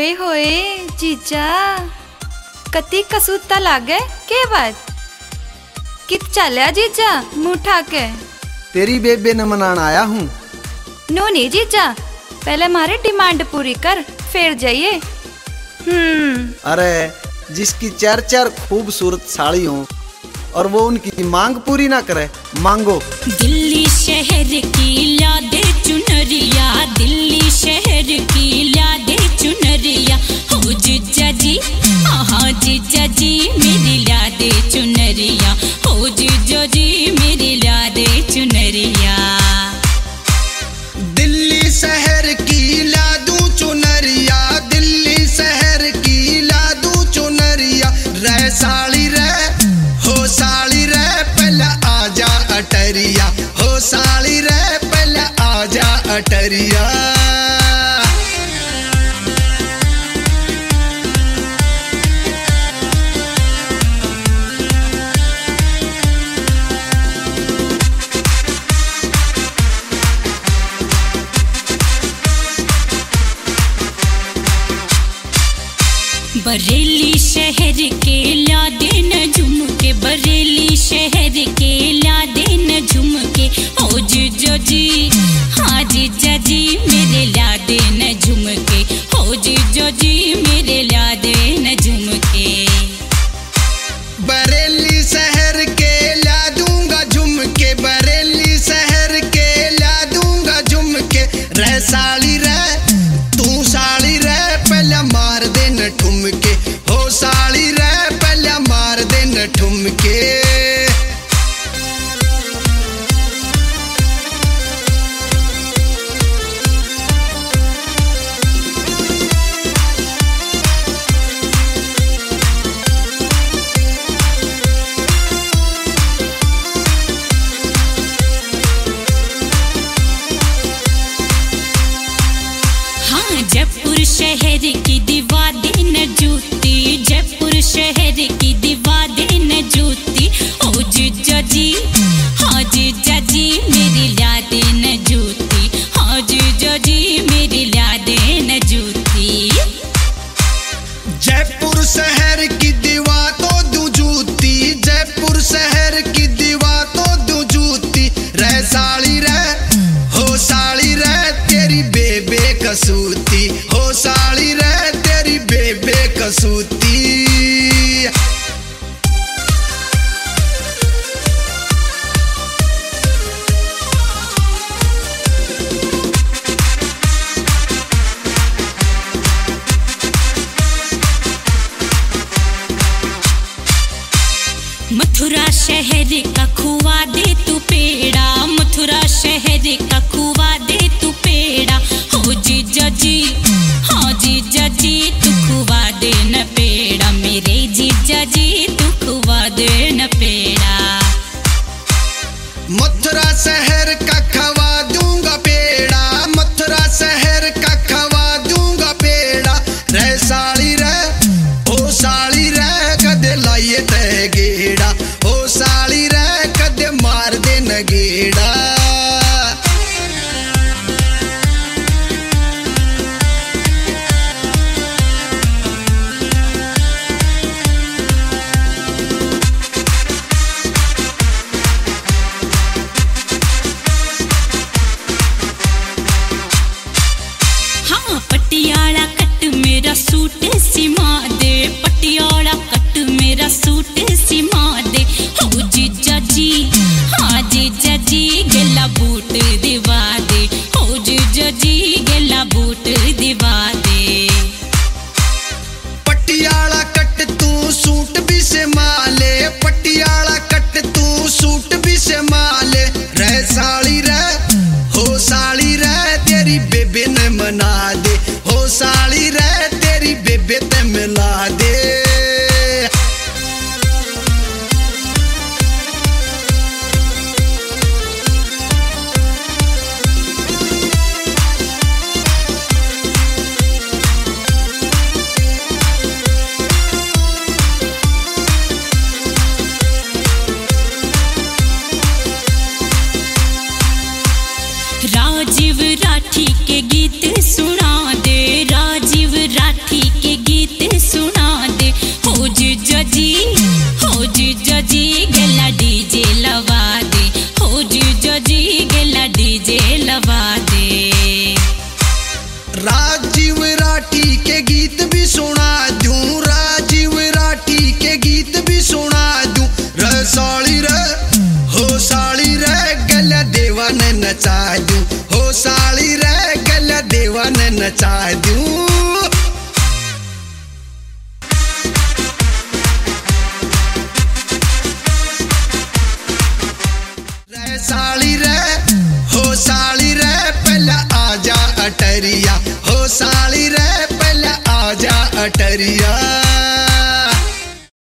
होए होए जीजा। कति कसूता लागे? के बात? कित चलया जीजा? मुँह उठा के। तेरी बेबे न मनाना आया हूँ। नो नहीं जीजा। पहले मारे डिमांड पूरी कर फिर जाइए। हम्म। अरे जिसकी चार चार खूबसूरत साड़ी हो और वो उनकी मांग पूरी ना करे मांगो। दिल्ली शहर की लादे चुनरिया दिल्ली शहर की लादे अटरिया। हो साली रे पहले आजा अटरिया। बरेली शहर के ला देन झुमके, बरेली शहर के ला देन झुमके ओज जो जी me quiere. जयपुर शहर की दीवादी दिन जूती, जयपुर शहर की दीवादी दिन जूती। ओ जीजा जी। हाँ मथुरा शहर का खुआ दे तू पेड़ा। मथुरा शहर का ты salir साली रे गल देवा ने नचा दूँ साली अटरिया। हो साली रे पहला आजा अटरिया।